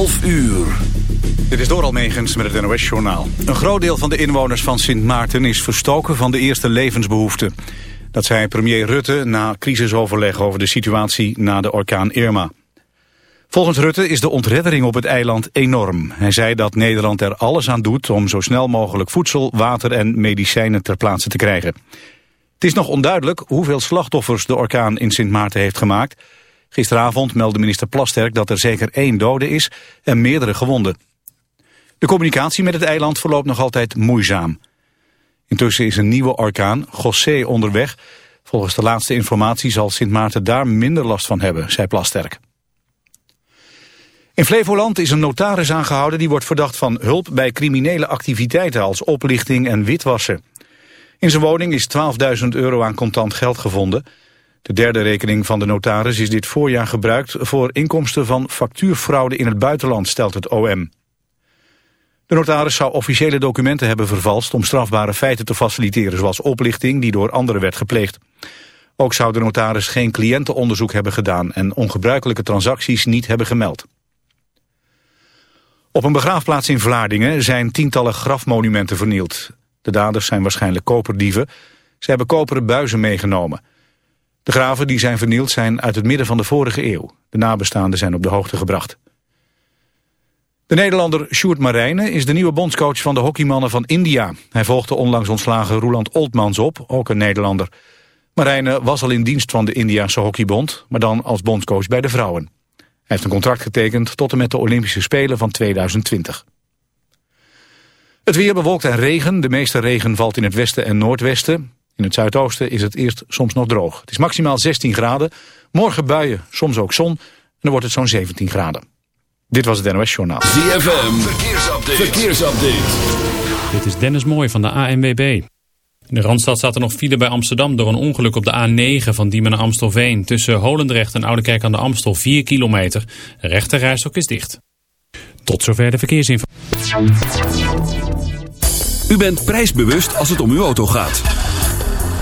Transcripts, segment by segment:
12 uur. Dit is door Almegens met het NOS-journaal. Een groot deel van de inwoners van Sint Maarten is verstoken van de eerste levensbehoeften. Dat zei premier Rutte na crisisoverleg over de situatie na de orkaan Irma. Volgens Rutte is de ontreddering op het eiland enorm. Hij zei dat Nederland er alles aan doet om zo snel mogelijk voedsel, water en medicijnen ter plaatse te krijgen. Het is nog onduidelijk hoeveel slachtoffers de orkaan in Sint Maarten heeft gemaakt... Gisteravond meldde minister Plasterk dat er zeker één dode is en meerdere gewonden. De communicatie met het eiland verloopt nog altijd moeizaam. Intussen is een nieuwe orkaan, José, onderweg. Volgens de laatste informatie zal Sint Maarten daar minder last van hebben, zei Plasterk. In Flevoland is een notaris aangehouden die wordt verdacht van hulp bij criminele activiteiten als oplichting en witwassen. In zijn woning is 12.000 euro aan contant geld gevonden. De derde rekening van de notaris is dit voorjaar gebruikt voor inkomsten van factuurfraude in het buitenland, stelt het OM. De notaris zou officiële documenten hebben vervalst om strafbare feiten te faciliteren, zoals oplichting die door anderen werd gepleegd. Ook zou de notaris geen cliëntenonderzoek hebben gedaan en ongebruikelijke transacties niet hebben gemeld. Op een begraafplaats in Vlaardingen zijn tientallen grafmonumenten vernield. De daders zijn waarschijnlijk koperdieven. Ze hebben koperen buizen meegenomen. De graven die zijn vernield zijn uit het midden van de vorige eeuw. De nabestaanden zijn op de hoogte gebracht. De Nederlander Sjoerd Marijnen is de nieuwe bondscoach van de hockeymannen van India. Hij volgde onlangs ontslagen Roland Oltmans op, ook een Nederlander. Marijnen was al in dienst van de Indiase hockeybond, maar dan als bondscoach bij de vrouwen. Hij heeft een contract getekend tot en met de Olympische Spelen van 2020. Het weer bewolkt en regen. De meeste regen valt in het westen en noordwesten. In het zuidoosten is het eerst soms nog droog. Het is maximaal 16 graden. Morgen buien, soms ook zon. En dan wordt het zo'n 17 graden. Dit was het NOS Journaal. ZFM, verkeersupdate. verkeersupdate. Dit is Dennis Mooij van de ANWB. In de Randstad staat er nog file bij Amsterdam door een ongeluk op de A9 van Diemen naar Amstelveen. Tussen Holendrecht en Oudekerk aan de Amstel 4 kilometer. De rechterrijstok is dicht. Tot zover de verkeersinformatie. U bent prijsbewust als het om uw auto gaat.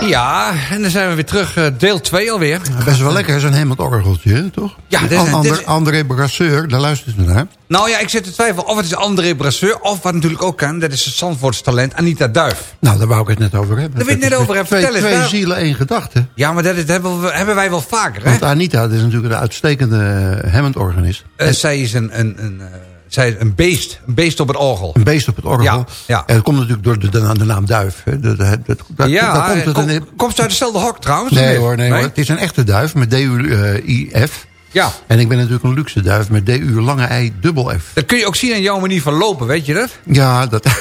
Ja, en dan zijn we weer terug. eh, deel 2 alweer. Best wel lekker, zo'n Hammond orgeltje, toch? Ja, dit is- An- dit André, is- André Brasseur, daar luistert u naar. Nou ja, ik zit te twijfelen of het is André Brasseur... of wat natuurlijk ook kan, dat is het Zandvoorts talent Anita Duif. Nou, daar wou ik het net over hebben. Daar wil het net over hebben. Twee, Vertel twee waar- zielen, één gedachte. Ja, maar dat, is- dat hebben, we, hebben wij wel vaker, hè? Want Anita dat is natuurlijk een uitstekende eh, Hammond-organist. Eh, zij is een, een, een, zij een beest. Een beest op het orgel. Een beest op het orgel. Ja, ja. En dat komt natuurlijk door de, de, de naam Duif. Hè. Dat, dat, dat, daar- ja, daar komt het kom- een- komt uit dezelfde hok trouwens? Nee hoor, nee, hoor. Het is een echte duif met D-U-I-F. Ja, En ik ben natuurlijk een luxe duif met D-U lange I dubbel F. dat kun je ook zien aan jouw manier van lopen, weet je dat? Ja, dat...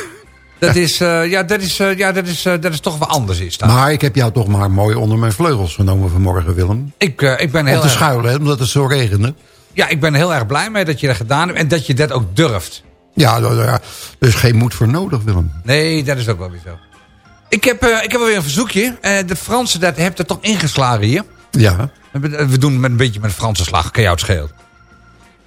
Dat is, eh, ja, dat is, eh, ja, dat is, eh, dat is toch wel anders is dat. Maar ik heb jou toch maar mooi onder mijn vleugels genomen vanmorgen, Willem. ik, ik ben heel Om te erg, schuilen, hè, omdat het zo regende. Ja, ik ben heel erg blij mee dat je dat gedaan hebt en dat je dat ook durft. Ja, er is geen moed voor nodig, Willem. Nee, dat is ook wel weer zo. Ik heb, eh, ik heb alweer een verzoekje. Eh, de Fransen, dat hebt er toch ingeslagen hier. Ja, We doen met een beetje met een Franse slag, kan jou het schelen.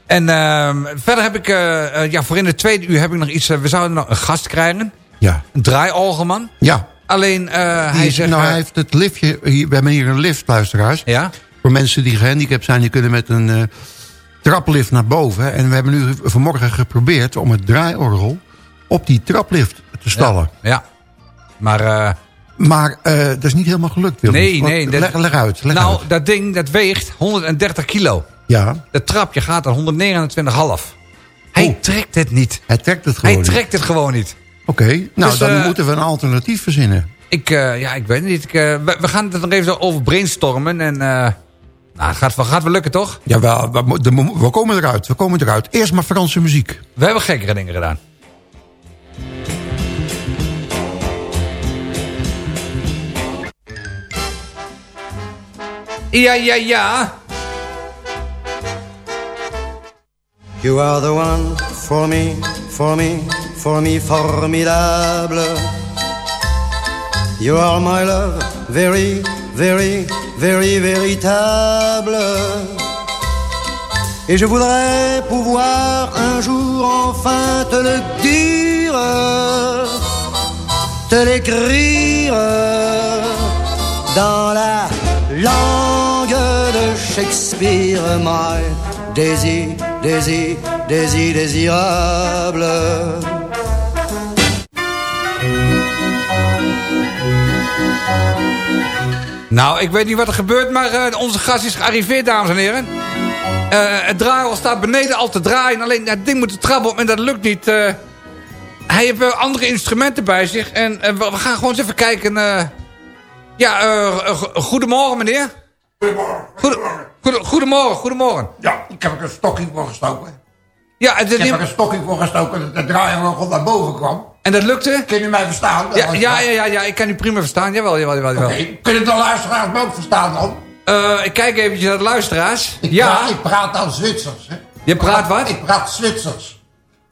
En ehm, verder heb ik, eh, ja, voor in de tweede uur heb ik nog iets. we zouden nog een gast krijgen. ja, Een draaiorgelman. ja. Alleen hij is- zegt... nou, hij heeft het liftje... Hier, we hebben hier een lift, luisteraars. Ja? Voor mensen die gehandicapt zijn, die kunnen met een traplift naar boven. En we hebben nu vanmorgen geprobeerd om het draaiorgel op die traplift te stallen. Ja. Maar... eh, Maar eh, dat is niet helemaal gelukt, Willem. nee, nee. dat- leg, leg uit, leg nou, uit. dat ding dat weegt 130 kilo. Ja, Dat trapje gaat aan 129,5. Hij Oh. trekt het niet. hij trekt het gewoon Hij niet. trekt het gewoon niet. Oké, nou Dus, dan eh, moeten we een alternatief verzinnen. Ik, ja, ik weet het niet. Ik, we, we gaan het er nog even over brainstormen. En, nou, het gaat, wel- gaat wel lukken, toch? Ja, wel, we, we komen eruit, we komen eruit. Eerst maar Franse muziek. We hebben gekkere dingen gedaan. Ja, ja, ja. You are the one for me, for me, for me formidable. You are my love, very, very, very véritable. Et je voudrais pouvoir un jour enfin te le dire, te l'écrire dans la langue de Shakespeare, my Daisy, Daisy, Daisy désirable. Nou, ik weet niet wat er gebeurt, maar eh, onze gast is gearriveerd, dames en heren. Eh, het draaiorgel staat beneden al te draaien. Alleen dat ding moet de trap op en dat lukt niet. eh. hij heeft andere instrumenten bij zich. En we, gaan gewoon eens even kijken. ja, go- goedemorgen meneer. Goedemorgen. Goede- goede- goedemorgen, goedemorgen. Ja, ik heb er een stokking voor gestoken. Ja, het, Ik heb er een stokking voor gestoken dat de draaiorgel naar boven kwam. En dat lukte? Kun je mij verstaan? Ja, ja, ja, ja, ja, ik kan u prima verstaan. Jawel, jawel, jawel. jawel. Oké, kunnen de luisteraars me ook verstaan dan? Eh, ik kijk eventjes naar de luisteraars. Ik ja, praat, ik praat dan Zwitsers. Hè? je praat wat? Ik praat Zwitsers.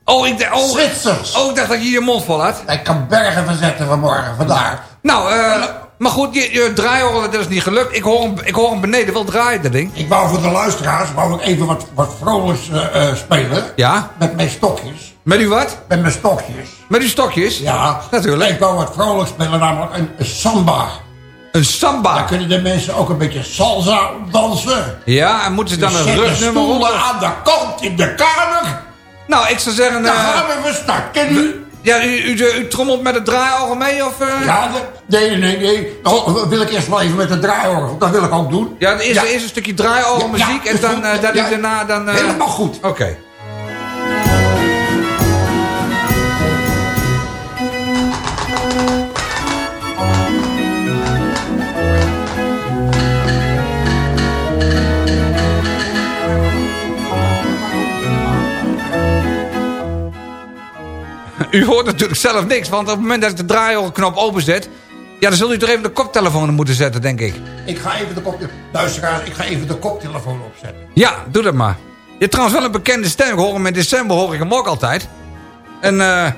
Oh, ik, d- oh, Zwitsers. oh, ik dacht dat je je mond vol had. Ik kan bergen verzetten vanmorgen, vandaar. Nou, eh, maar goed, je, je draaiorgel, dat is niet gelukt. Ik hoor hem, ik hoor hem beneden wel draaien, dat ding. Ik wou voor de luisteraars wou ik even wat, wat vrolijks eh, eh, spelen. Ja? Met mijn stokjes. Met u wat? Met mijn stokjes. Met uw stokjes? Ja. Natuurlijk. Ik wou wat vrolijks spelen, namelijk een, een samba. Een samba. Dan kunnen de mensen ook een beetje salsa dansen. Ja, en moeten ze dan Dus een de rugnummer op? aan de kant in de kamer. Nou, ik zou zeggen... Dan eh, gaan we starten nu. ja, u, u, u trommelt met het draaiorgel mee, of... eh? Ja, nee, nee, nee. Oh, wil ik eerst wel even met de draaiorgel. Dat wil ik ook doen. Ja, dan is Ja. eerst een stukje draaiorgelmuziek Ja, en dan, goed. eh, dat Ja. u daarna dan... Helemaal goed. Oké. U hoort natuurlijk zelf niks, want op het moment dat ik de draaiorgelknop openzet... Ja, dan zult u toch even de koptelefoon moeten zetten, denk ik. Ik ga even de koptelefoon... Luisteraars, ik ga even de koptelefoon opzetten. Ja, doe dat maar. Je hebt trouwens wel een bekende stem. Ik hoor hem in december, hoor ik hem ook altijd. En eh,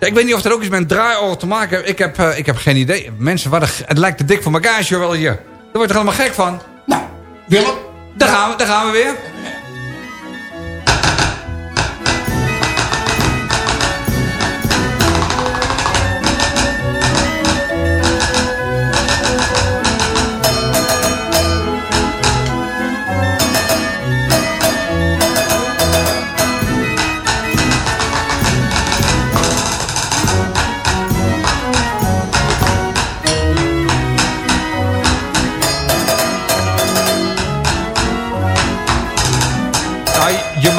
ja, ik weet niet of dat ook iets met een draaiorgel te maken heeft. Ik heb, eh, ik heb geen idee. Mensen, wat het lijkt te dik voor elkaar, joh, wel hier. Daar word je toch helemaal gek van? Nou, Willem. Daar gaan we, daar gaan we weer.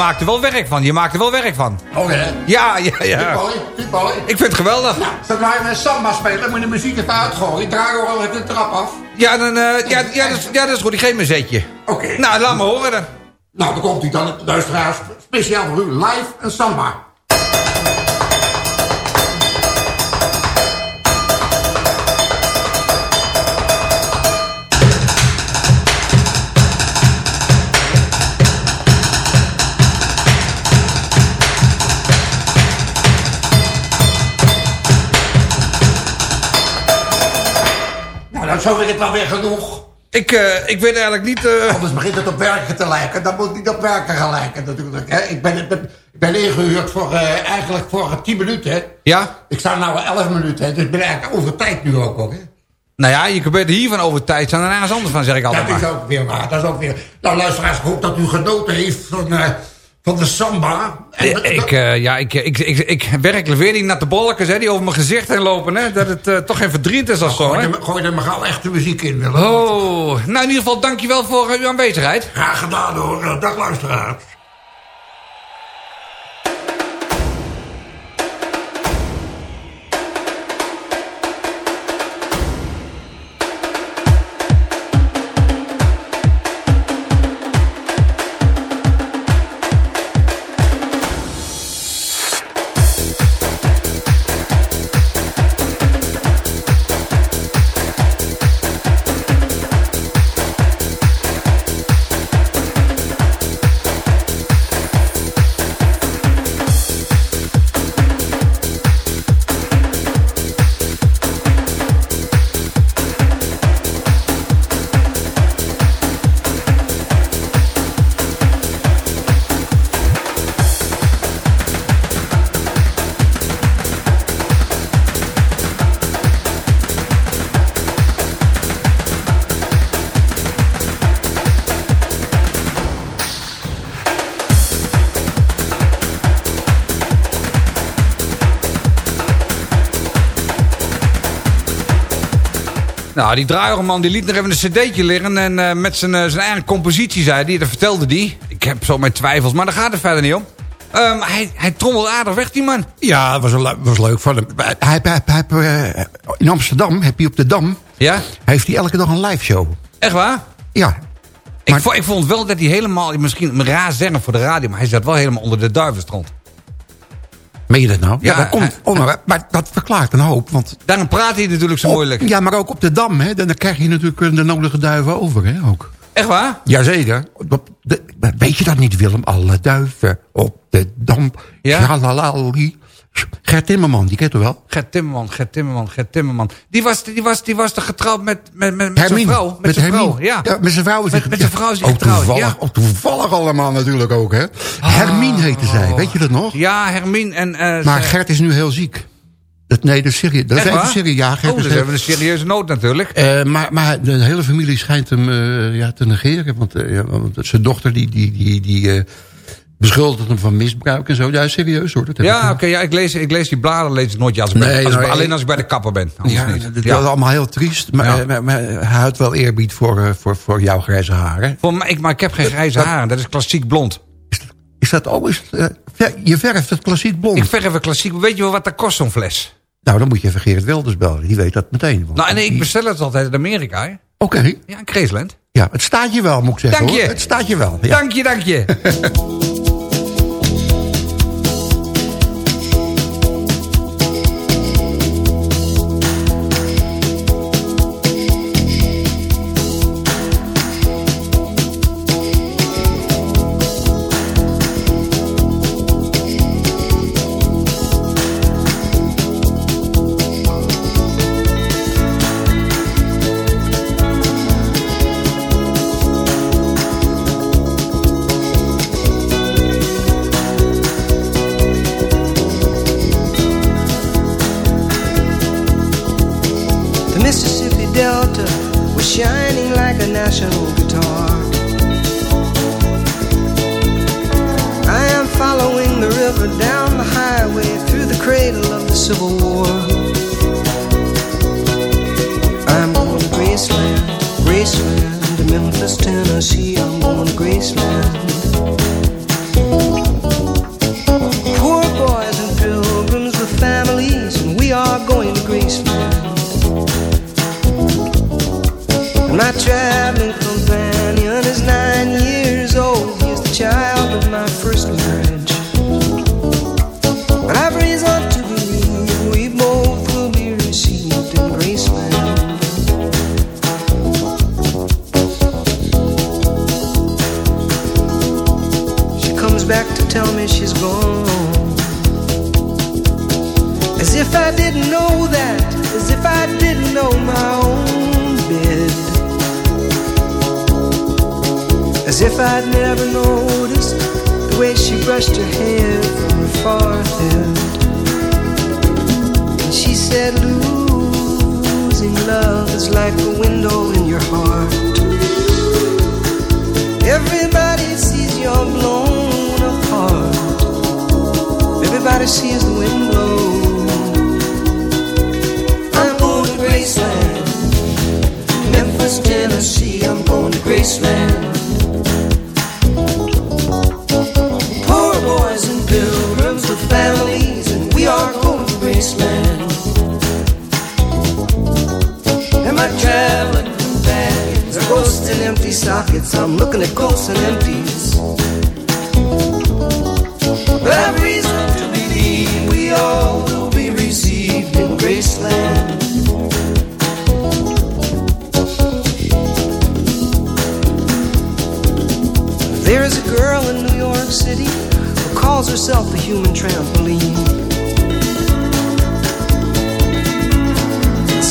Maakt er wel werk van. Je maakt er wel werk van. Oh ja. Ja, ja, ja. Mooi. Ik vind het geweldig. Nou, zodra je een samba spelen, moet je de muziek even uitgooien. Draaiorgel heeft de trap af. Ja, dan, eh, ja, ja, dat is, ja, dat is goed. Ik geef me een zetje. Oké. Nou, laat me horen dan. Nou, dan komt hij dan, luisteraars. Speciaal voor u, live een samba. Nou, dan zo weer het wel weer genoeg. Ik, eh, ik weet eigenlijk niet... eh, Anders begint het op werken te lijken. Dat moet niet op werken gaan lijken natuurlijk. Hè? Ik, ben, ik, ben, ingehuurd voor, eh, eigenlijk voor 10 minuten. Ja? Ik sta nou 11 minuten, hè, dus ik ben eigenlijk over tijd nu ook. ook hè. Nou ja, je kunt hiervan over tijd zijn en ergens anders van, zeg ik altijd Dat is ook weer waar. Dat is ook weer... Nou, luisteraars, ik hoop dat u genoten heeft van, van de samba. En dat- Ik, eh, ja, ik, ik, ik, ik werk weer die natte bolletjes hè, die over mijn gezicht heen lopen. Hè, dat het eh, toch geen verdriet is of zo. Gooi Hè? er, gooi er maar gauw echte muziek in, Willem. Oh, nou in ieder geval dankjewel voor uw aanwezigheid. Graag gedaan hoor. Dag luisteraars. Nou, die draaiorman die liet nog even een cd'tje liggen. En eh, met zijn, eh, zijn eigen compositie zei hij, dat vertelde hij. Ik heb zo mijn twijfels, maar daar gaat het verder niet om. Ehm, hij, hij trommelde aardig weg, die man. Ja, dat was, een was leuk van hem. Hij, hij, hij, hij, eh, in Amsterdam, heb je op de Dam, Ja? heeft hij elke dag een live show. Echt waar? Ja. Ik, Maar- vo- ik vond wel dat hij helemaal, misschien een raar zeggen voor de radio... maar hij zat wel helemaal onder de duivenstrand. Meen je dat nou? Ja, Ja, dat komt, hij- oh, maar, maar dat verklaart een hoop. Want Daarom praat hij natuurlijk zo op- moeilijk. ja, maar ook op de Dam, hè, dan krijg je natuurlijk de nodige duiven over, hè, ook. Echt waar? Jazeker. Weet je dat niet, Willem? Alle duiven op de Dam. Ja? Tralalali. Gert Timmerman, die kent u wel? Gert Timmerman, Gert Timmerman, Gert Timmerman. Die was, die was, die was toch getrouwd met, met, met, met zijn vrouw? Met, zijn vrouw, ja. met zijn vrouw is Met- hij- met zijn vrouw is hij ook getrouwd, toevallig, ja. ook toevallig allemaal natuurlijk ook, hè? Hermine heette zij, weet je dat nog? Ja, Hermine en... eh, Maar Gert is nu heel ziek. Dat, nee, dat is serieus. Dat is Echt waar? serieus. Ja, Gert Oh, is dus hebben we een serieuze nood natuurlijk. Eh, maar, maar de hele familie schijnt hem eh, ja, te negeren. Want, ja, want zijn dochter die, die, die, die beschuldigt hem van misbruik en zo. Ja, serieus hoor. Dat heb Ja, oké, ja, ik, lees, ik lees die bladen lees ik nooit. Ja, als ik bij- als nou, alleen als ik bij de kapper ben. Ja, niet. dat Ja. is allemaal heel triest. Maar, Ja. eh, maar, maar hij houdt wel eerbied voor, eh, voor, voor jouw grijze haren. Voor mij, ik, maar ik heb geen grijze dat- haren. Dat is klassiek blond. Is dat ook? Is het, eh, ver- je verft het klassiek blond. Ik verf een klassiek. Weet je wel wat dat kost, zo'n fles? Nou, dan moet je even Gerrit Wilders bellen. Die weet dat meteen. Want Nou, nee, ik bestel het altijd in Amerika. Oké. Ja, in Graceland. Ja, het staat je wel, moet ik zeggen. Dank je. Hoor. Het staat je wel. Ja. Dank je, dank je. like a window in your heart. Everybody sees you're blown apart. Everybody sees the wind blow. I'm going to Graceland, Memphis, Tennessee. I'm going to Graceland. Traveling are ghosts and empty sockets. I'm looking at ghosts and empties. I've reason to believe we all will be received in Graceland. There is a girl in New York City who calls herself a human trampoline.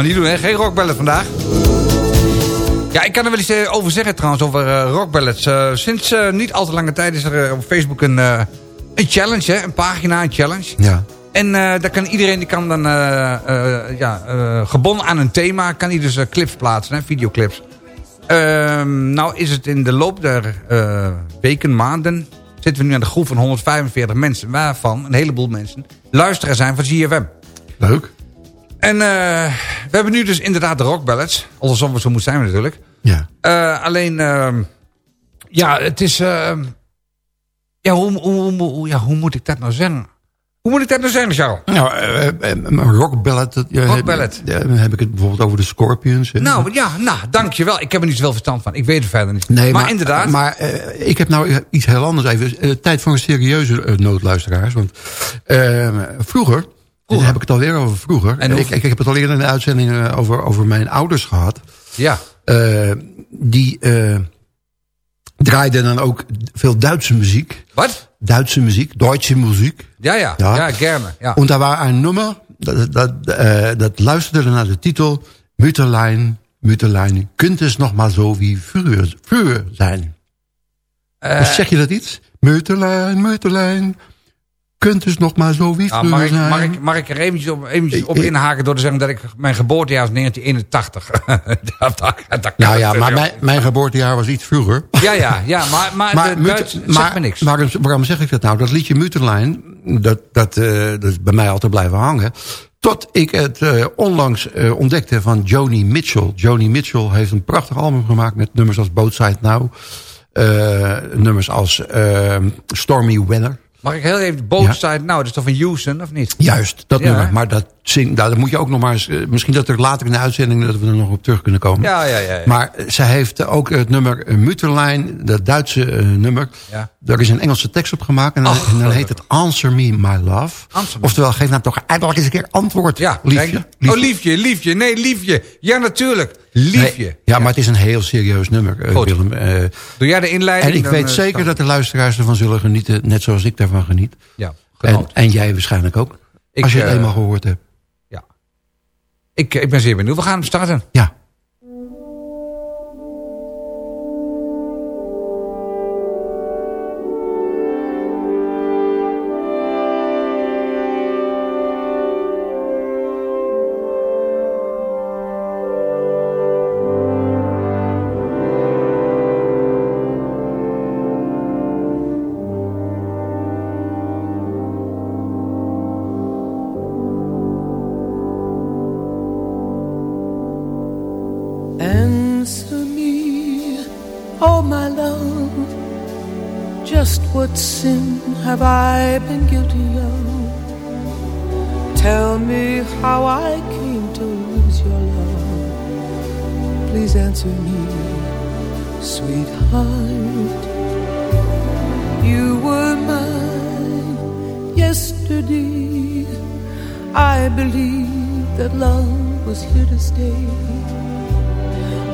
we niet doen, hè? Geen rockballet vandaag. Ja, ik kan er wel iets eh, over zeggen trouwens, over eh, rockballets. Eh, sinds niet al te lange tijd is er op Facebook een, een challenge, hè? Een pagina, een challenge. Ja. En daar kan iedereen, die kan dan, ja, gebonden aan een thema, kan hij dus clips plaatsen, hè? videoclips. Ehm, nou is het in de loop der weken, maanden, zitten we nu aan de groep van 145 mensen, waarvan een heleboel mensen luisteraar zijn van ZFM. Leuk. En eh, we hebben nu dus inderdaad de rockballads. We zo moet zijn natuurlijk. Ja. Eh, alleen, ehm, ja, het is... ehm, ja, hoe, hoe, hoe, hoe- ja, hoe moet ik dat nou zeggen? Hoe moet ik dat nou zeggen, Charles? Nou, eh, een ja, Rockballet. heb- heb ik het bijvoorbeeld over de Scorpions. hè. Nou, ja, nou, dankjewel. Ik heb er niet zoveel verstand van. Ik weet het verder niet. Nee, maar, inderdaad. Maar ik heb nou iets heel anders even. Tijd voor een serieuze noodluisteraars. Want eh, vroeger, dan heb ik het alweer over vroeger. En ik, ik, heb het al eerder in de uitzending eh, over, over mijn ouders gehad. ja. Eh, die eh, draaiden dan ook veel Duitse muziek. Wat? Duitse muziek, Duitse muziek. Ja, ja. Ja, Ja. gerne. Ja. En daar was een nummer, dat, dat, dat luisterde naar de titel... Mütterlein, Mütterlein, kunt es nog maar zo wie vroeger, vroeger zijn. Zeg je dat iets? Mütterlein, Mütterlein, kunt es nog maar zo wie nou, mag, ik, zijn. mag, ik, mag ik er eventjes op, eventjes op inhaken door te zeggen dat ik mijn geboortejaar is 1981. dat, dat, dat Nou ja, maar mijn, mijn geboortejaar was iets vroeger. Ja, ja, ja, maar, maar, de Duits zegt maar, me niks. maar waarom zeg ik dat nou? Dat liedje Mütterlein, dat, dat, eh, dat is bij mij altijd blijven hangen. Tot ik het eh, onlangs eh, ontdekte van Joni Mitchell. Joni Mitchell heeft een prachtig album gemaakt met nummers als Both Side Now. nummers als Stormy Weather. Mag ik heel even de Ja. bootside? Nou, dat is toch van Houston, of niet? Juist, dat Ja, nummer. Maar dat, zing, nou, dat moet je ook nog maar eens... eh, misschien dat er later in de uitzending dat we er nog op terug kunnen komen. Ja, ja, ja. ja. Maar eh, ze heeft ook het nummer Mütterlein, dat Duitse eh, nummer. Ja. Daar is een Engelse tekst op gemaakt. En dan, Ach, en dan heet het Answer Me My Love. Me. Oftewel, geef nou toch eindelijk eens een keer antwoord. ja, liefje. kijk. Oh, liefje, liefje. Nee, liefje. Ja, natuurlijk. Liefje. Nee, ja, maar het is een heel serieus nummer, eh, Goed. Willem. Eh, Doe jij de inleiding? en ik weet eh, zeker dat de luisteraars ervan zullen genieten. Net zoals ik daarvan geniet. Ja, En, en jij waarschijnlijk ook. Ik, als je het eh, eenmaal gehoord hebt. Ja. Ik, ik ben zeer benieuwd. We gaan hem starten. Ja.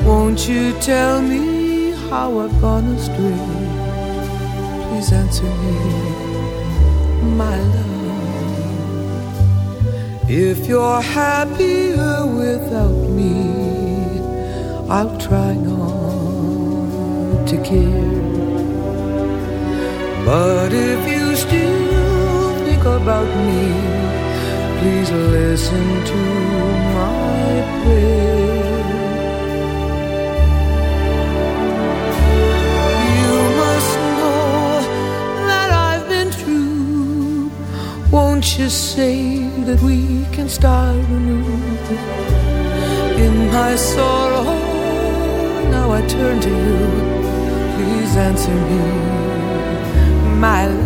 Won't you tell me how I've gone astray? Please answer me, my love. If you're happier without me, I'll try not to care. But if you still think about me, please listen to my prayer. Won't you say that we can start anew? In my sorrow, now I turn to you. Please answer me, my love.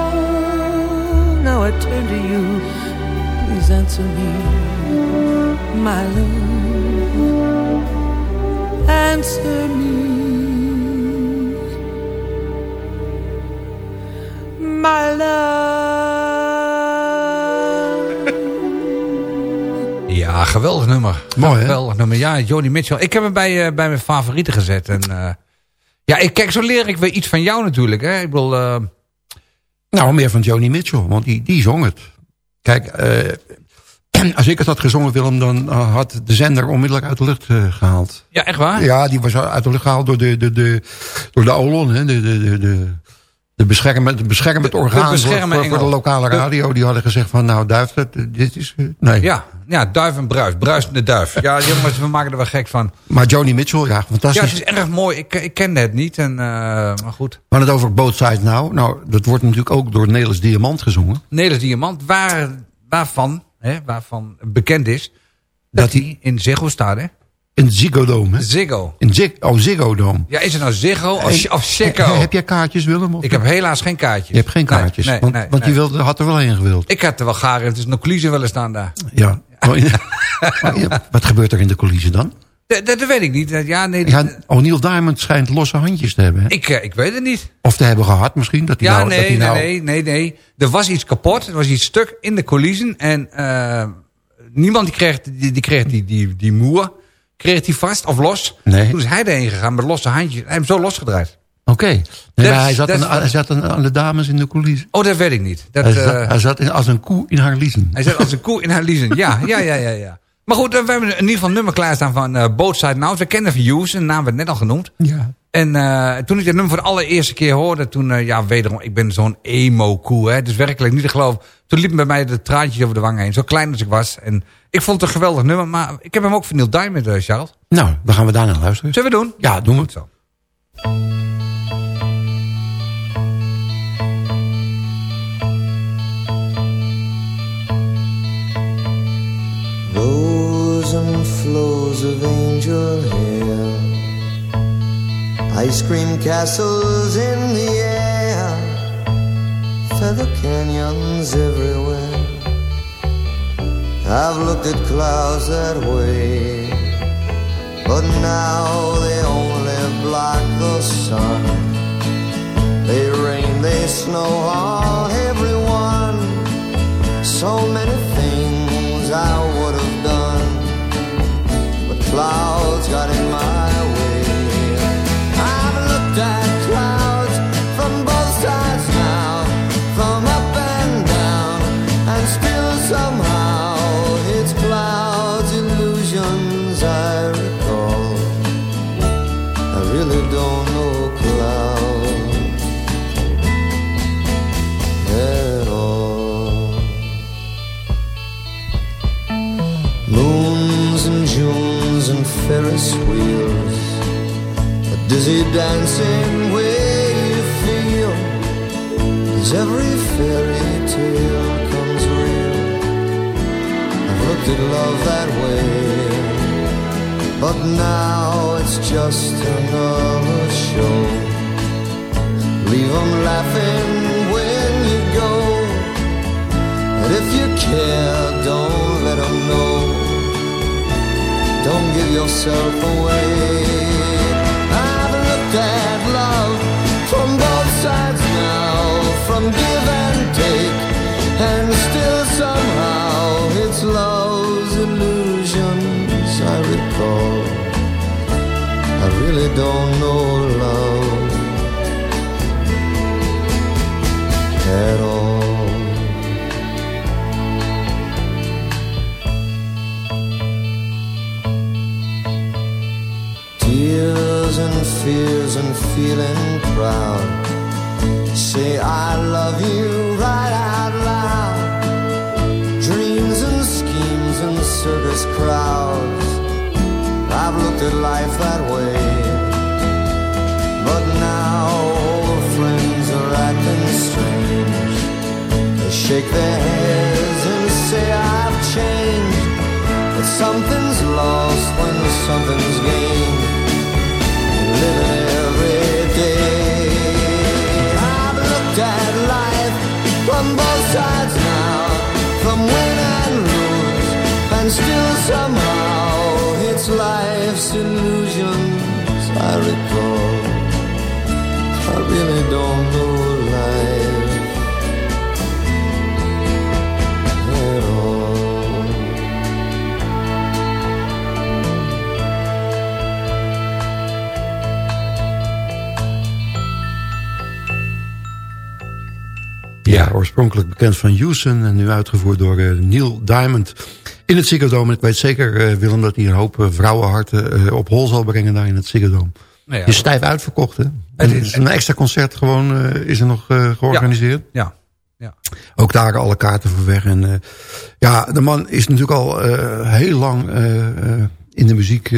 now I turn to you. Please answer me, my love. Answer me, my love. Ja, geweldig nummer. Mooi, hè? Geweldig nummer. Ja, Joni Mitchell. Ik heb hem bij, eh, bij mijn favorieten gezet. En, eh, ja, ik, kijk, zo leer ik weer iets van jou natuurlijk. Hè? Ik bedoel, eh, Nou, meer van Joni Mitchell, want die, die zong het. Kijk, eh, als ik het had gezongen, Willem, dan had de zender onmiddellijk uit de lucht eh, gehaald. ja, echt waar? Ja, die was uit de lucht gehaald door de, de, de, door de OLON, hè, de, de, de, de, de beschermend, de beschermend De- de orgaan voor, voor, voor de lokale radio. Die hadden gezegd van, nou duif, dat, dit is... nee. Ja, ja, duif en bruis. Bruisende duif. Ja, jongens, we maken er wel gek van. Maar Joni Mitchell, ja, Ja, fantastisch. het is erg mooi. Ik, ik kende het niet. En, eh, maar goed. Hadden het over Both Sides Now. Nou, dat wordt natuurlijk ook door Nederlands Diamant gezongen. Nederlands Diamant, waar, waarvan, hè, waarvan bekend is... dat, Dat hij in Ziggo staat, hè? In Ziggo Dome, hè? Ziggo. In Zig, oh, Ziggo Dome. Ja, is het nou Ziggo of, of Ziggo? Heb jij kaartjes, Willem? of Ik heb helaas geen kaartjes. Je hebt geen kaartjes. Nee, want nee, want je wilde, had er wel heen gewild. Ik had er wel in. Het is nog coulissen willen staan daar. Ja. Oh, Wat gebeurt er in de coulissen dan? Dat, dat weet ik niet. Ja, nee, Ja, O'Neill Diamond schijnt losse handjes te hebben. Hè? ik, eh, ik weet het niet. Of te hebben gehad misschien. Dat hij Ja, nou, dat nee, hij nou, nee, nee, nee. Er was iets kapot. Er was iets stuk in de coulissen. En eh, niemand die kreeg, die, die, kreeg die, die, die moer kreeg die vast of los. Nee. Toen is hij erheen gegaan met losse handjes. Hij heeft hem zo losgedraaid. Oké. Nee, is- hij zat, aan, hij zat aan, aan de dames in de coulissen. Oh, dat weet ik niet. Dat, Hij eh, zat, hij zat in- als een koe in haar liezen. Hij zit als een koe in haar liezen. Ja, ja, ja, ja, ja. Maar goed, eh, we hebben in ieder geval een nummer klaarstaan van uh, Both Side Now. We kennen Views, een naam werd net al genoemd. Ja. En eh, toen ik dat nummer voor de allereerste keer hoorde, toen, eh, ja, wederom, ik ben zo'n emo-koe, hè. Dus werkelijk niet te geloven. Toen liepen bij mij de traantjes over de wangen heen. Zo klein als ik was. En ik vond het een geweldig nummer, maar ik heb hem ook van Neil Diamond, eh, Charles. Nou, dan gaan we daarna luisteren. Zullen we doen? Ja, doen we. Zo. Rows and flows of angel hair, ice cream castles in the air, feather canyons everywhere. I've looked at clouds that way, but now they only block the sun. They rain, they snow on everyone. So many things I would have done, but clouds got in my still somehow it's clouds, illusions I recall. I really don't know clouds at all. Moons and Junes and Ferris wheels, a dizzy dancing way you feel is every fairy tale Love that way, but now it's just another show. Leave 'em laughing when you go. And if you care, don't let 'em know. Don't give yourself away. I've looked at love really don't know love at all. Tears and fears and feeling proud. Say I love you right out loud. Dreams and schemes and circus crowds. I've looked at life that way. Shake their heads and say I've changed. But something's lost when something's gained. Living every day. I've looked at life from both sides now, from win and lose, and still somehow it's life's illusions I recall. I really don't know Ja, oorspronkelijk bekend van Houston en nu uitgevoerd door eh, Neil Diamond. In het Ziggo Dome. En ik weet zeker, eh, Willem, dat hij een hoop eh, vrouwenharten op hol zal brengen daar in het Ziggo Dome. Nou ja, is stijf uitverkocht, hè? Het En is- een extra concert gewoon is er nog georganiseerd. Ja. ja. Ook daar alle kaarten voor weg. En ja, de man is natuurlijk al heel lang in de muziek.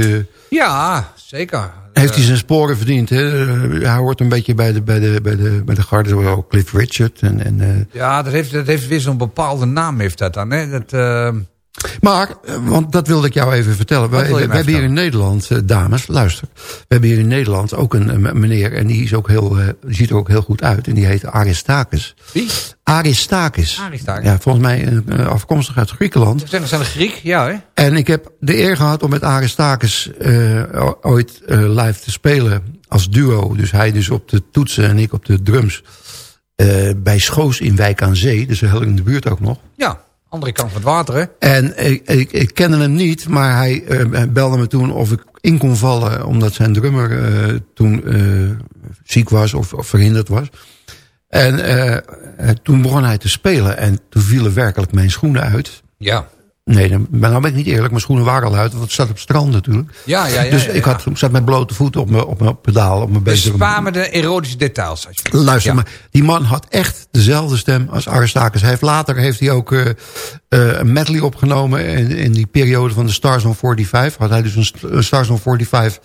Ja, zeker. Heeft hij zijn sporen verdiend. Hè? Eh, hij hoort een beetje bij de, bij de, bij de, bij de garde, zoals Cliff Richard. En, en, eh, Ja, dat heeft, dat heeft weer zo'n bepaalde naam heeft dat dan. Hè? Dat, eh, Maar, eh, want dat wilde ik jou even vertellen. Wij, we hebben hier in Nederland, eh, dames, luister. We hebben hier in Nederland ook een, een meneer. En die, is ook heel, eh, ziet er ook heel goed uit. En die heet Aristakis. wie? Aristakis. Aristakis. Ja, volgens mij afkomstig uit Griekenland. Zijn zijn een Griek? Ja, hè? En ik heb de eer gehad om met Aristakis ooit live te spelen als duo. Dus hij dus op de toetsen en ik op de drums. bij Schoos in Wijk aan Zee. Dus heel in de buurt ook nog. Ja, andere kant van het water, hè? En ik, ik, ik kende hem niet, maar hij eh, belde me toen of ik in kon vallen... omdat zijn drummer eh, toen eh, ziek was of, of verhinderd was. En toen begon hij te spelen en toen vielen werkelijk mijn schoenen uit. Ja. Nee, dan, maar nou ben ik niet eerlijk. Mijn schoenen waren al uit, want het staat op het strand natuurlijk. Ja, ja, ja. dus ja, ik had, zat met blote voeten op mijn, op mijn pedaal. Op mijn. Bespaar me de erotische details. alsjeblieft. Luister, Ja. maar die man had echt dezelfde stem als Aristakis. Hij heeft later heeft hij ook eh, eh, een medley opgenomen. In, in die periode van de Stars on 45 had hij dus een, st- een Stars on 45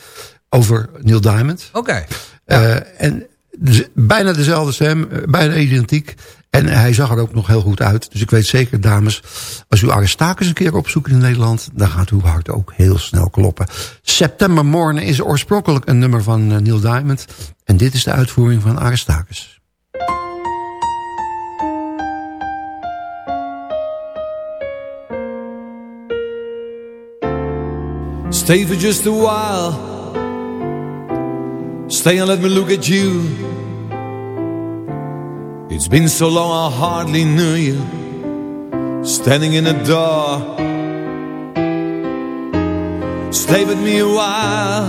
over Neil Diamond. Oké. Eh, en dus bijna dezelfde stem, bijna identiek. En hij zag er ook nog heel goed uit. Dus ik weet zeker, dames, als u Aristakis een keer opzoekt in Nederland... dan gaat uw hart ook heel snel kloppen. September Morning is oorspronkelijk een nummer van eh, Neil Diamond. En dit is de uitvoering van Aristakis. Stay for just a while. Stay and let me look at you. It's been so long I hardly knew you. standing in the door. Stay with me a while.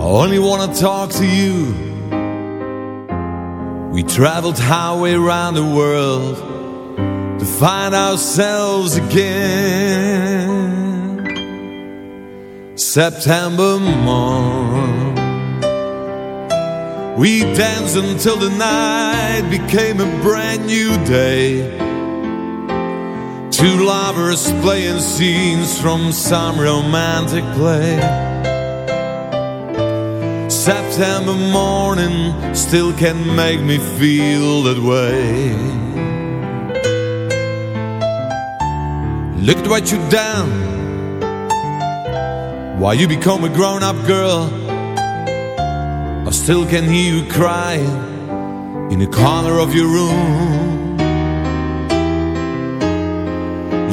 I only wanna talk to you. We traveled highway around the world to find ourselves again. September morn. We danced until the night became a brand new day. Two lovers playing scenes from some romantic play. September morning still can make me feel that way. Look at what you've done. Why you become a grown-up girl. Still can hear you crying in the corner of your room.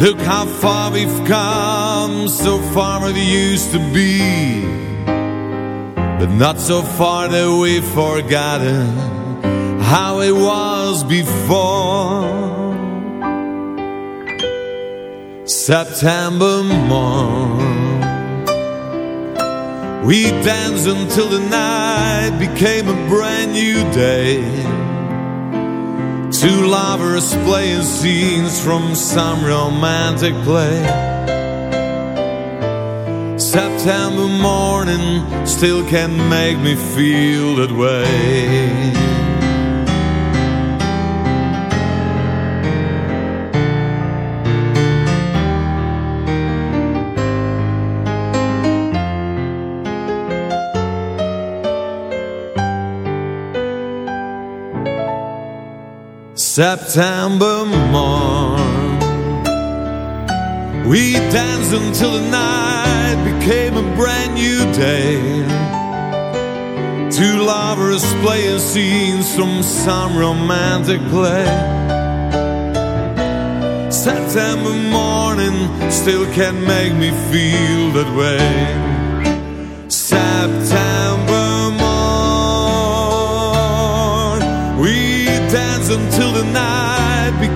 Look how far we've come, so far we used to be. But not so far that we've forgotten how it was before. September morn. We danced until the night became a brand new day. Two lovers playing scenes from some romantic play. September morning still can make me feel that way. September morn. We danced until the night became a brand new day. Two lovers playing scenes from some romantic play. September morning still can make me feel that way.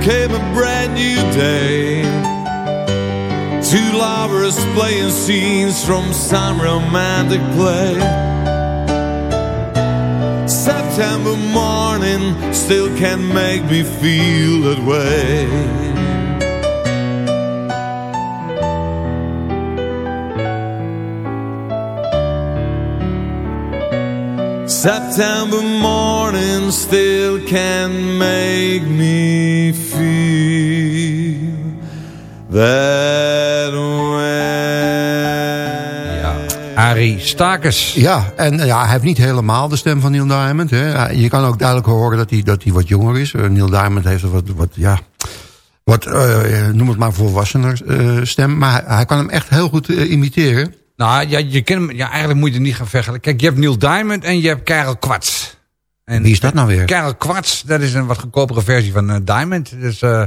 Became a brand new day. Two lovers playing scenes from some romantic play. September morning still can make me feel that way. September morning still can make me way. Arie Stakers. Ja, en ja, hij heeft niet helemaal de stem van Neil Diamond. Hè. Je kan ook duidelijk horen dat hij, dat hij wat jonger is. Eh, Neil Diamond heeft een wat, wat ja, wat, eh, noem het maar volwassener eh, stem. Maar hij, hij kan hem echt heel goed imiteren. Nou, ja, je kent hem, ja, eigenlijk moet je het niet gaan vergelijken. Kijk, je hebt Neil Diamond en je hebt Karel Kwartz. En Wie is dat nou weer? Karel Kwartz, dat is een wat goedkopere versie van Diamond. Dus, eh,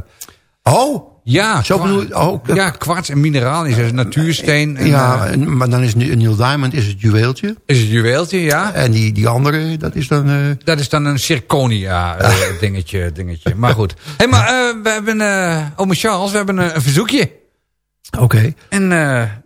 oh, ja, zo bedoel dat- ja, kwarts en mineraal is een natuursteen. En, ja, eh, maar dan is Neil Diamond is het juweeltje. is het juweeltje, ja. En die, die andere, dat is dan... eh, Dat is dan een zirconia eh, dingetje, dingetje. Maar goed. Hé, hey, maar eh, we hebben, eh ome Charles, we hebben een, verzoekje. Oké. En, eh,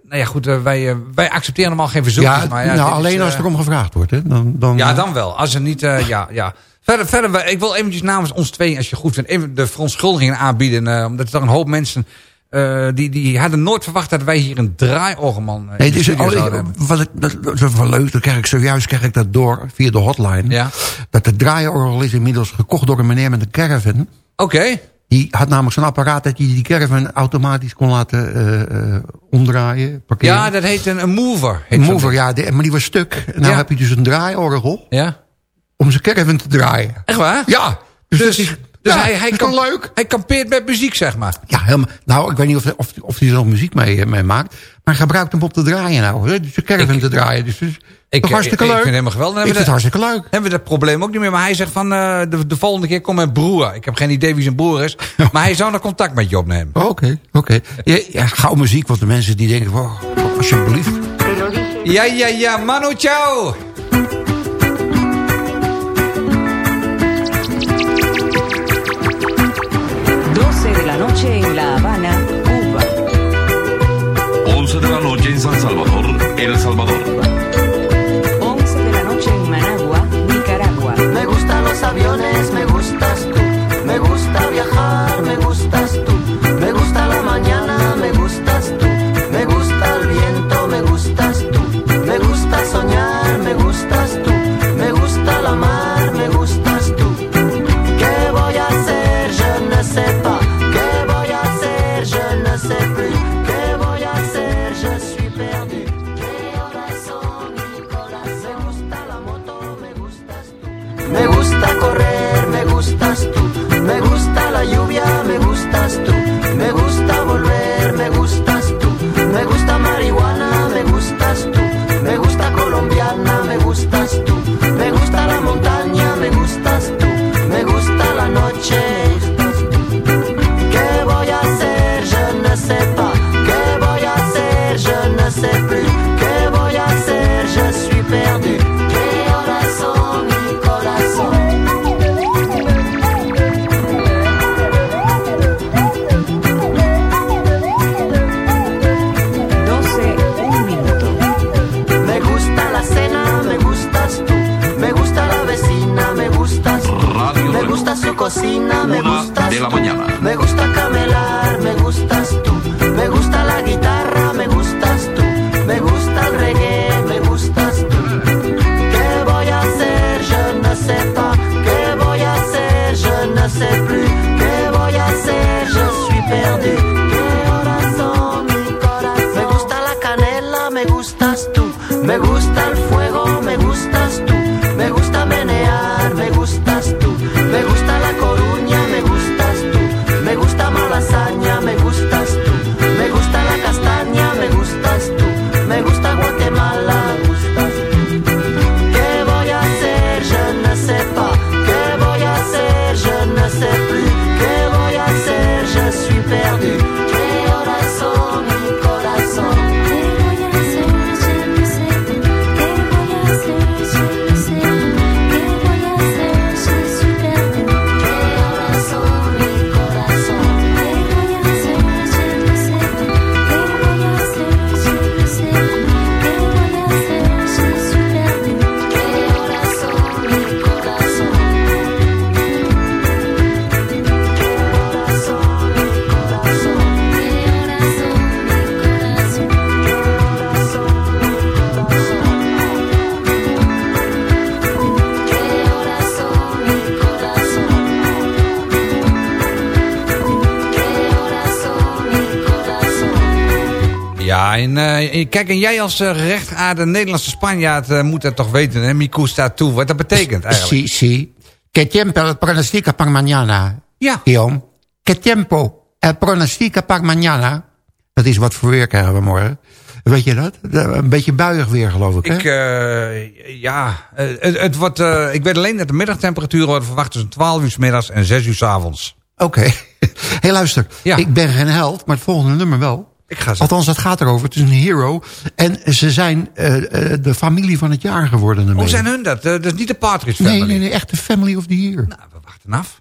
nou ja, goed, eh, wij, eh, wij accepteren normaal geen verzoekjes. Ja, maar ja, nou, is, alleen als eh, er om gevraagd wordt. Hè. Dan, dan, Ja, dan wel. Als er niet, eh, ja, ja. Verder, verder, ik wil eventjes namens ons twee, als je goed vindt, even de verontschuldigingen aanbieden. eh, omdat er een hoop mensen, eh, die, die hadden nooit verwacht dat wij hier een draaiorgelman eh, Nee, het is, hebben. wat ik, dat, dat is wel leuk, dan krijg ik zojuist krijg ik dat door via de hotline. Ja. Dat de draaiorgel is inmiddels gekocht door een meneer met een caravan. Oké. Die had namelijk zo'n apparaat dat hij die caravan automatisch kon laten eh, omdraaien, parkeren. Ja, dat heet een, een mover. Heet een mover, ja, maar die was stuk. Nou Ja. heb je dus een draaiorgel Ja. Om zijn caravan te draaien. Echt waar? Ja, dus, Dus, dat is, dus ja, hij, hij, dat is kan, leuk. hij kampeert met muziek, zeg maar. Ja, helemaal. Nou, ik weet niet of, of, of hij er nog muziek mee, eh, mee maakt. Maar hij gebruikt hem op te draaien nou. Hè? Dus de caravan Ik- te draaien. Dus, dus Ik, ik, hartstikke ik leuk. vind het helemaal geweldig. Ik vind hebben het hartstikke leuk. hebben we dat probleem ook niet meer. Maar hij zegt van, eh, de, de volgende keer komt mijn broer. Ik heb geen idee wie zijn broer is. Maar hij zou nog contact met je opnemen. Oké, oké. Ja, ja, gauw muziek, want de mensen die denken... Wow, alsjeblieft. Ja, ja, ja. Manu, ciao. noche en La Habana cocina me gusta. de la mañana. Kijk, en jij als eh, uh, rechtgeaarde Nederlandse Spanjaard eh, moet dat toch weten, hè? Miku staat toe. wat dat betekent eigenlijk. Si, si. Que tiempo el pronostica para mañana. Ja. Guillaume. Que tiempo el pronostica para mañana. Dat is wat voor weer krijgen we morgen. Weet je dat? Een beetje buiig weer, geloof ik. Hè? Ik, ja, het, wordt, ik weet alleen dat de middagtemperaturen worden verwacht tussen 12 uur middags en 6 uur avonds. Oké. Okay. Hé, luister. Ik ben geen held, maar het volgende nummer wel. Ik ga ze... Althans, dat gaat erover. Het is een hero. En ze zijn eh, eh, de familie van het jaar geworden. Hoe zijn hun dat? Eh, dat is niet de Patrick's. Family? Nee, nee, nee echt de Family of the Year. Nou, we wachten af.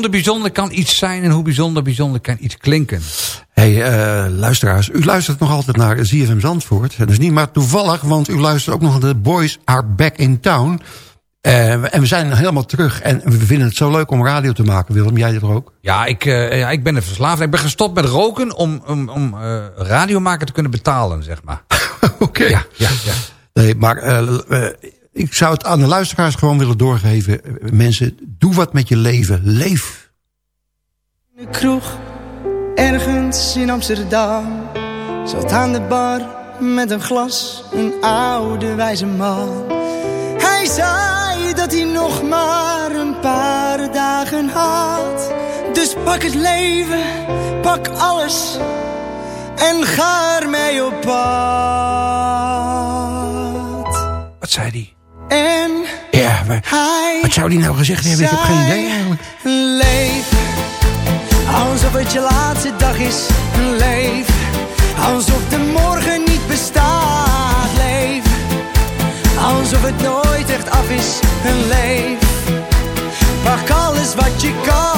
bijzonder bijzonder kan iets zijn... en hoe bijzonder bijzonder kan iets klinken. Hey, eh, luisteraars, u luistert nog altijd naar ZFM Zandvoort. Dat is niet maar toevallig, want u luistert ook nog naar de Boys Are Back in Town. Eh, en we zijn helemaal terug. En we vinden het zo leuk om radio te maken. Willem, jij er ook? Ja, ik, eh, ja, ik ben er verslaafd. Ik ben gestopt met roken om, om, om radiomaker te kunnen betalen, zeg maar. Oké. Ja, ja, ja. Nee, maar ik zou het aan de luisteraars gewoon willen doorgeven. Mensen, doe wat met je leven. Leef. In de kroeg, ergens in Amsterdam. Zat aan de bar met een glas, een oude wijze man. Hij zei dat hij nog maar een paar dagen had. Dus pak het leven, pak alles en ga ermee op pad. Wat zei die? En Ja, maar wat zou die nou gezegd hebben? Ik heb geen idee eigenlijk. Leef alsof het je laatste dag is. Leef alsof de morgen niet bestaat. Leef alsof het nooit echt af is. Leef pak alles wat je kan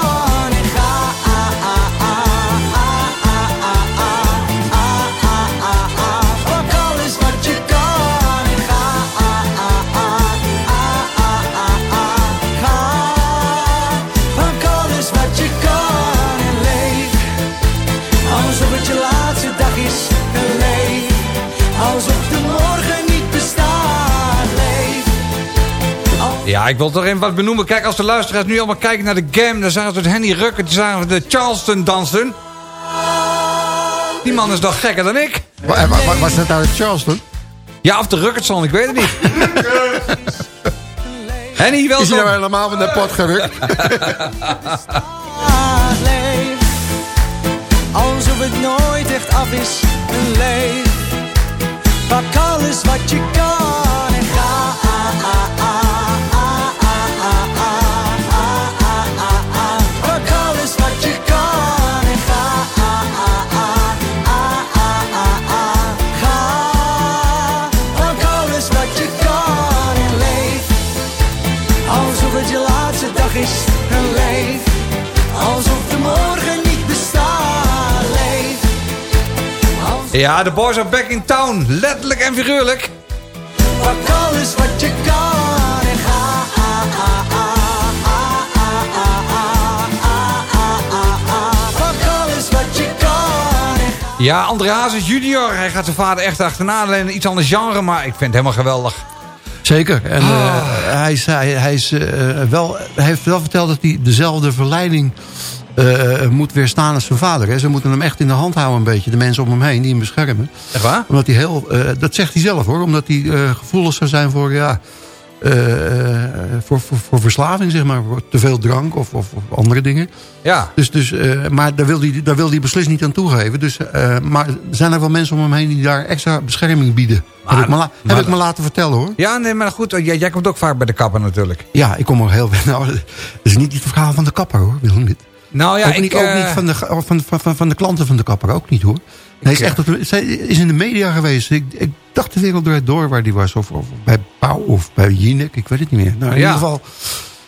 Ja, ik wil toch even wat benoemen. Kijk, als de luisteraars nu allemaal kijken naar de game... dan zagen ze het Henny Rucker, die zagen de Charleston dansen. Die man is nog gekker dan ik. Wa- wa- wa- Was dat nou het Charleston? Ja, of de Ruckertson, ik weet het niet. Henny, Is hij nou helemaal van de pot gerukt? Alsof het nooit echt af is, een leef Pak alles wat je kan en ga. Ja, de boys are back in town. Letterlijk en figuurlijk. Pak alles wat je kan en ga. Ja, André Hazes junior. Hij gaat zijn vader echt achterna. Alleen een iets ander genre, maar ik vind het helemaal geweldig. Zeker. En Ah. eh, hij, is, hij, hij, is, eh, wel, hij heeft wel verteld dat hij dezelfde verleiding eh, moet weerstaan als zijn vader. Hè. Ze moeten hem echt in de hand houden een beetje. De mensen om hem heen die hem beschermen. Echt waar? Omdat hij heel, dat zegt hij zelf hoor. Omdat hij eh, gevoelig zou zijn voor, ja, voor, voor, voor verslaving zeg maar. Voor te veel drank of, of, of andere dingen. Ja. Dus, dus, maar daar wil, hij, daar wil hij beslist niet aan toegeven. Dus, maar zijn er wel mensen om hem heen die daar extra bescherming bieden. heb ik me, la- heb maar- ik me laten vertellen hoor. Ja, nee, maar goed. Jij, jij komt ook vaak bij de kapper natuurlijk. Ja, ik kom er heel... Nou, dat is niet het verhaal van de kapper hoor, Willem dit. Nou ja, ook ik... niet, ook eh, niet van, de, van, van, van, de klanten van de kapper, ook niet hoor. Nee, is, echt op is in de media geweest. Ik, ik dacht de wereld door, door waar die was. Of, of bij Pauw of bij Jinek, ik weet het niet meer. Nou, in Ja. ieder geval.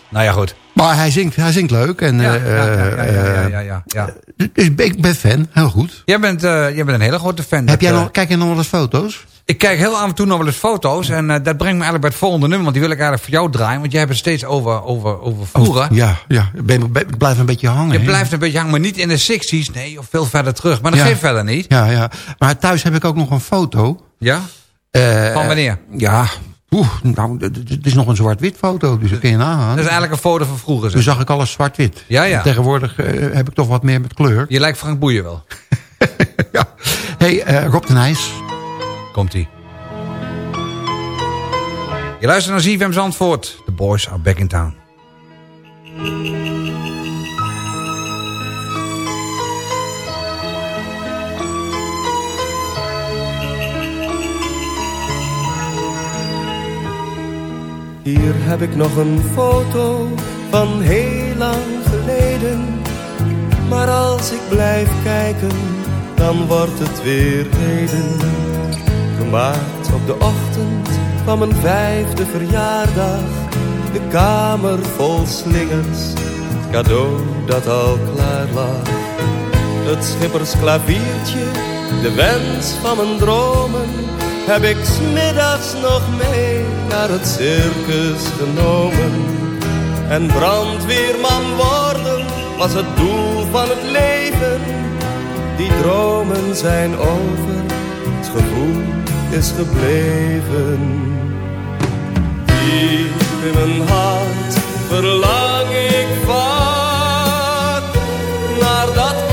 Nou ja, goed. Maar hij zingt, hij zingt leuk. En, Ja, eh, ja, ja, ja, ja, ja, eh, ja, ja, ja. dus ik ben fan, heel goed. Jij bent, eh, jij bent een hele grote fan. Heb Dat, jij eh, nog, kijk jij nog wel eens foto's? Ik kijk heel af en toe nog wel eens foto's. En eh, dat brengt me eigenlijk bij het volgende nummer. Want die wil ik eigenlijk voor jou draaien. Want jij hebt het steeds over, over, over vroeger. Oh, ja, ja. Ik, ben, blijf een beetje hangen. Je blijft een beetje hangen, maar niet in de 60s. Nee, of veel verder terug. Maar dat Ja. geeft verder niet. Ja, ja. Maar thuis heb ik ook nog een foto. Ja? Eh, Van wanneer? Ja, oeh, nou, het is nog een zwart-wit foto, dus dat kun je nagaan. Dat is eigenlijk een foto van vroeger. Toen zag ik alles zwart-wit. Ja, ja. Tegenwoordig eh, heb ik toch wat meer met kleur. Je lijkt Frank Boeien wel. hey, eh, Rob de Nijs. Komt-ie. Je luistert naar ZFM Zandvoort. The boys are back in town. Hier heb ik nog een foto van heel lang geleden. Maar als ik blijf kijken, dan wordt het weer heden. Op de ochtend van mijn vijfde verjaardag. De kamer vol slingers, het cadeau dat al klaar lag. Het schippersklaviertje, de wens van mijn dromen heb ik smiddags nog mee naar het circus genomen. En brandweerman worden was het doel van het leven. Die dromen zijn over, het gevoel is gebleven. Diep in mijn hart verlang ik vaak naar dat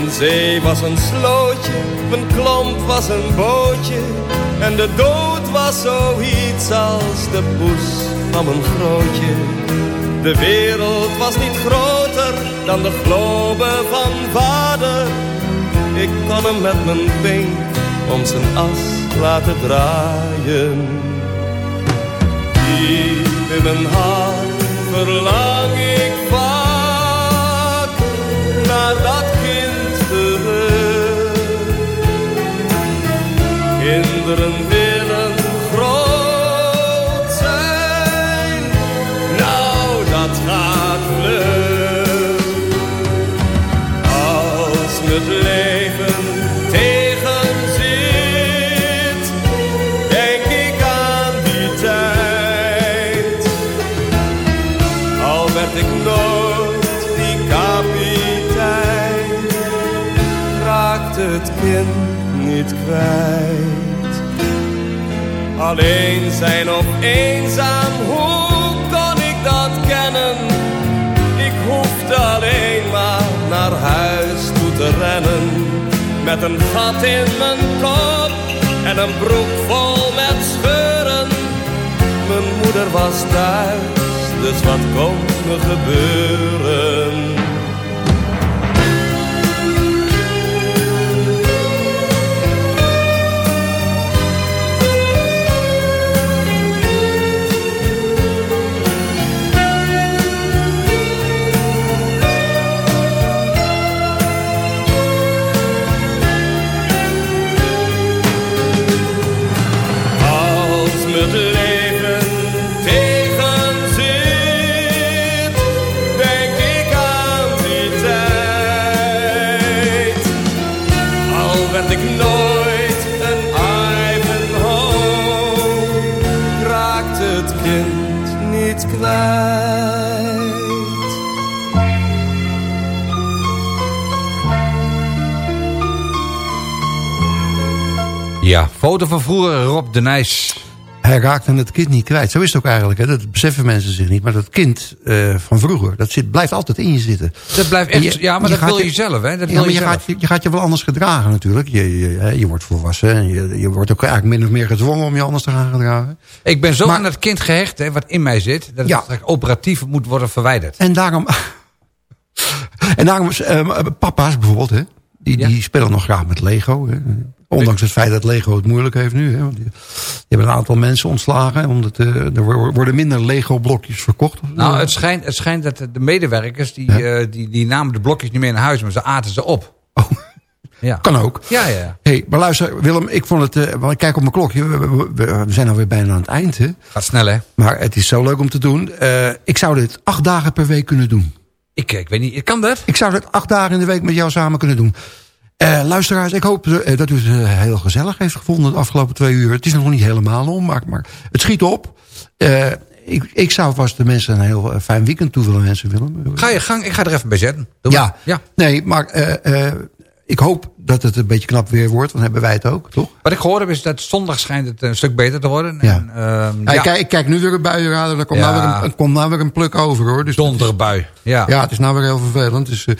Een zee was een slootje, mijn klomp was een bootje. En de dood was zoiets als de poes van mijn grootje. De wereld was niet groter dan de globe van vader. Ik kon hem met mijn pink om zijn as laten draaien. Diep in mijn hart verlang ik vaak naar Kinderen willen groot zijn. Nou, dat gaat leuk. Als het leven tegenzit, denk ik aan die tijd. Al werd ik nooit die kapitein, raakt het kind niet kwijt. Alleen zijn of eenzaam, hoe kon ik dat kennen? Ik hoefde alleen maar naar huis toe te rennen. Met een gat in mijn kop en een broek vol met scheuren. Mijn moeder was thuis, dus wat kon me gebeuren? Van vroeger, Rob de Nijs. Hij raakte het kind niet kwijt. Zo is het ook eigenlijk. Hè. Dat beseffen mensen zich niet. Maar dat kind eh, van vroeger, dat zit, blijft altijd in je zitten. Dat blijft echt, ja, maar dat wil je zelf, hè? Dat ja, wil maar je gaat, je, je gaat je wel anders gedragen natuurlijk. Je, je, wordt volwassen. En je, je wordt ook eigenlijk min of meer gedwongen om je anders te gaan gedragen. Ik ben zo aan dat kind gehecht, hè, wat in mij zit, dat Ja. het operatief moet worden verwijderd. En daarom... en daarom, eh, papa's bijvoorbeeld, hè, die, die spelen nog graag met Lego. Hè. Ondanks het feit dat Lego het moeilijk heeft nu. Hè, want die, hebben een aantal mensen ontslagen. Omdat eh, er wo- worden minder Lego-blokjes verkocht. Nou, het schijnt, het schijnt dat de medewerkers, die, eh, die, die namen de blokjes niet meer naar huis, maar ze aten ze op. Ja. Kan ook. Ja, ja. Hey, maar luister, Willem, ik vond het... eh, want ik kijk op mijn klokje. We, we- we- we zijn alweer bijna aan het eind. Hè? Gaat snel, hè? Maar het is zo leuk om te doen. Ik zou dit acht dagen per week kunnen doen. Ik, ik weet niet, kan dat? Ik zou dit acht dagen in de week met jou samen kunnen doen. Eh, luisteraars, ik hoop eh, dat u het eh, heel gezellig heeft gevonden de afgelopen twee uur. Het is nog niet helemaal om, maar, maar het schiet op. Eh, ik, ik zou vast de mensen een heel fijn weekend toe willen wensen, Willem. Ga je gang, ik ga er even bij zetten. Doe ja, ja. nee, maar eh, eh, ik hoop dat het een beetje knap weer wordt. Want hebben wij het ook, toch? Wat ik gehoord heb is dat zondag schijnt het een stuk beter te worden. Ja. En, ehm, Ja, ja. Ik, kijk, ik kijk nu weer een buienrader. Er komt, Ja. nou weer een, komt nou weer een pluk over, hoor. Dus Donderbui. Ja. Ja, het is nou weer heel vervelend. Dus, eh,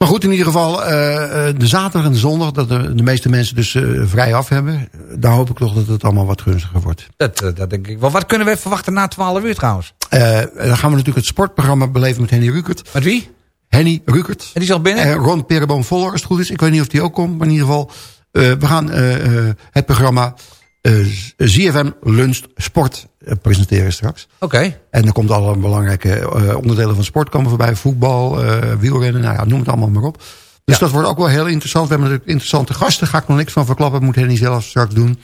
maar goed, in ieder geval, eh, eh, de zaterdag en de zondag... dat de, de meeste mensen dus eh, vrij af hebben... daar hoop ik toch dat het allemaal wat gunstiger wordt. Dat, dat denk ik wel. Wat kunnen we verwachten na 12 uur trouwens? Dan gaan we natuurlijk het sportprogramma beleven met Henny Rukert. Met wie? Henny Rukert. En die is al binnen? En Ron Pereboom Voller, als het goed is. Ik weet niet of die ook komt, maar in ieder geval... we gaan het programma eh, ZFM Lunch Sport eh, presenteren straks. Oké. En er komt alle belangrijke eh, onderdelen van sport komen voorbij. Voetbal, wielrennen, nou ja, noem het allemaal maar op. Dus dat wordt ook wel heel interessant. We hebben natuurlijk interessante gasten. Daar ga ik nog niks van verklappen. Moet Henny zelf straks doen.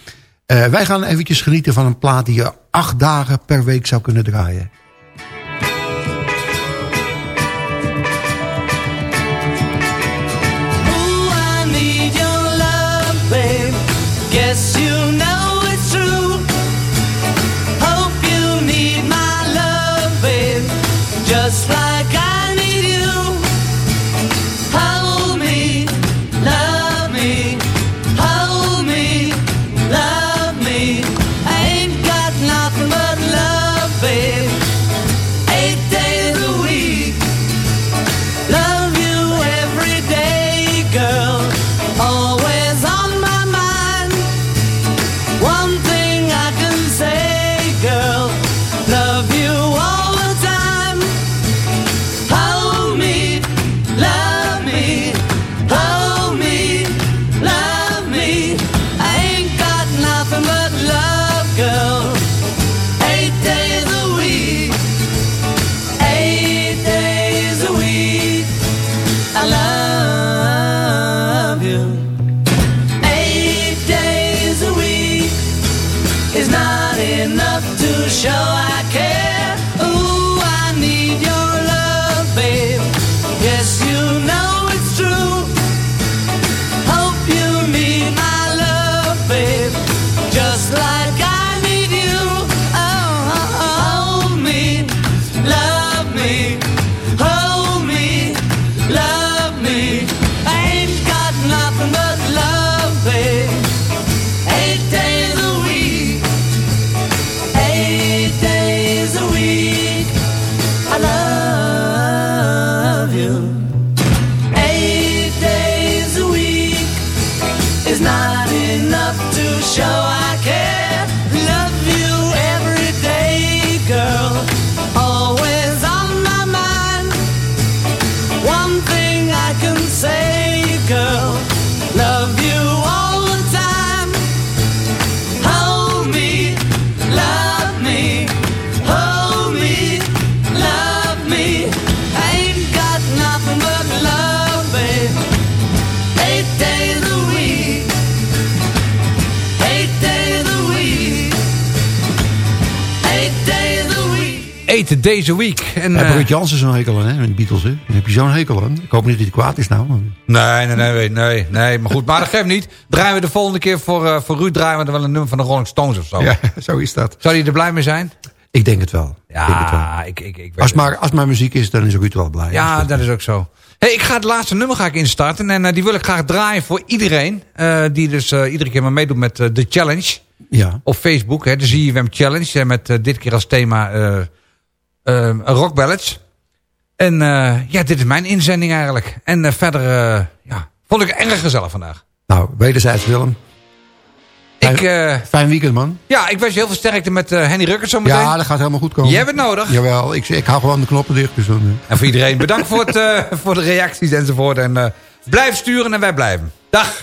Wij gaan eventjes genieten van een plaat die je acht dagen per week zou kunnen draaien. Just like Eten deze week. En, Heb eh, Ruud Jansen zo'n hekel aan, hè? Met de Beatles, hè? Daar heb je zo'n hekel aan. Ik hoop niet dat hij kwaad is nou. Nee, nee, nee, nee, nee, maar goed. Maar dat geeft niet. Draaien we de volgende keer voor, eh, voor Ruud draaien we dan wel een nummer van de Rolling Stones of zo. Ja, zo is dat. Zou hij er blij mee zijn? Ik denk het wel. Ja, ik denk het wel. ik, ik, ik weet Als, maar, als maar muziek is, dan is Ruud wel blij. Ja, dat is ook zo. Hey, ik ga het laatste nummer ga ik instarten. En eh, die wil ik graag draaien voor iedereen. die dus iedere keer maar meedoet met de challenge. Ja. Op Facebook, hè, de ZFM Challenge. met dit keer als thema rock ballads. En eh, ja, dit is mijn inzending eigenlijk. En eh, verder eh, ja, vond ik het erg gezellig vandaag. Nou, wederzijds Willem. Ik, eh, Fijn weekend, man. ja, ik wens je heel veel sterkte met eh, Henny Rukkers zometeen. Ja, dat gaat helemaal goed komen. Jij hebt het nodig. Jawel, ik, ik hou gewoon de knoppen dicht. Dus dan. En voor iedereen bedankt voor, het, eh, voor de reacties enzovoort. En eh, blijf sturen en wij blijven. Dag.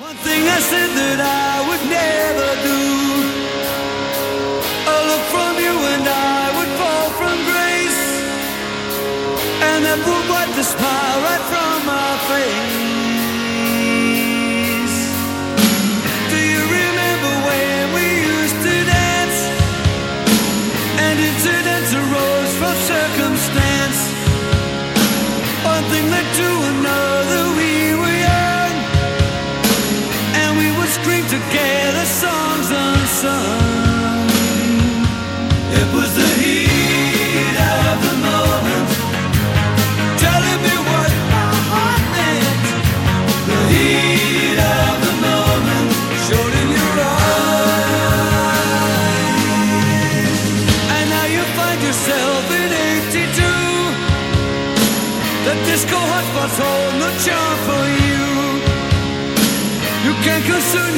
One thing I said that I would never do. And that would wipe the smile right from my face.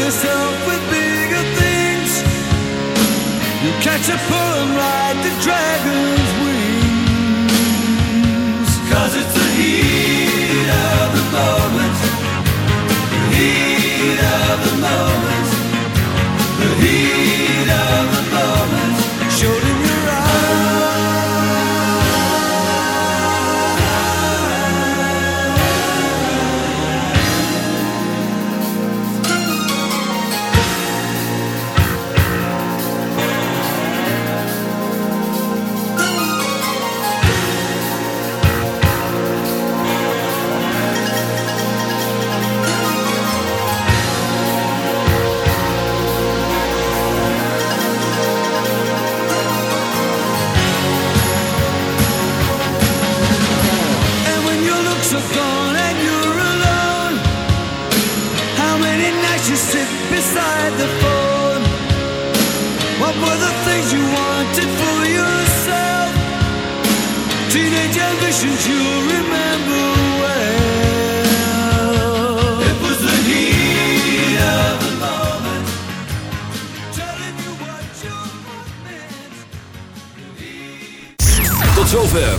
Yourself with bigger things. You catch a pull and ride the dragon's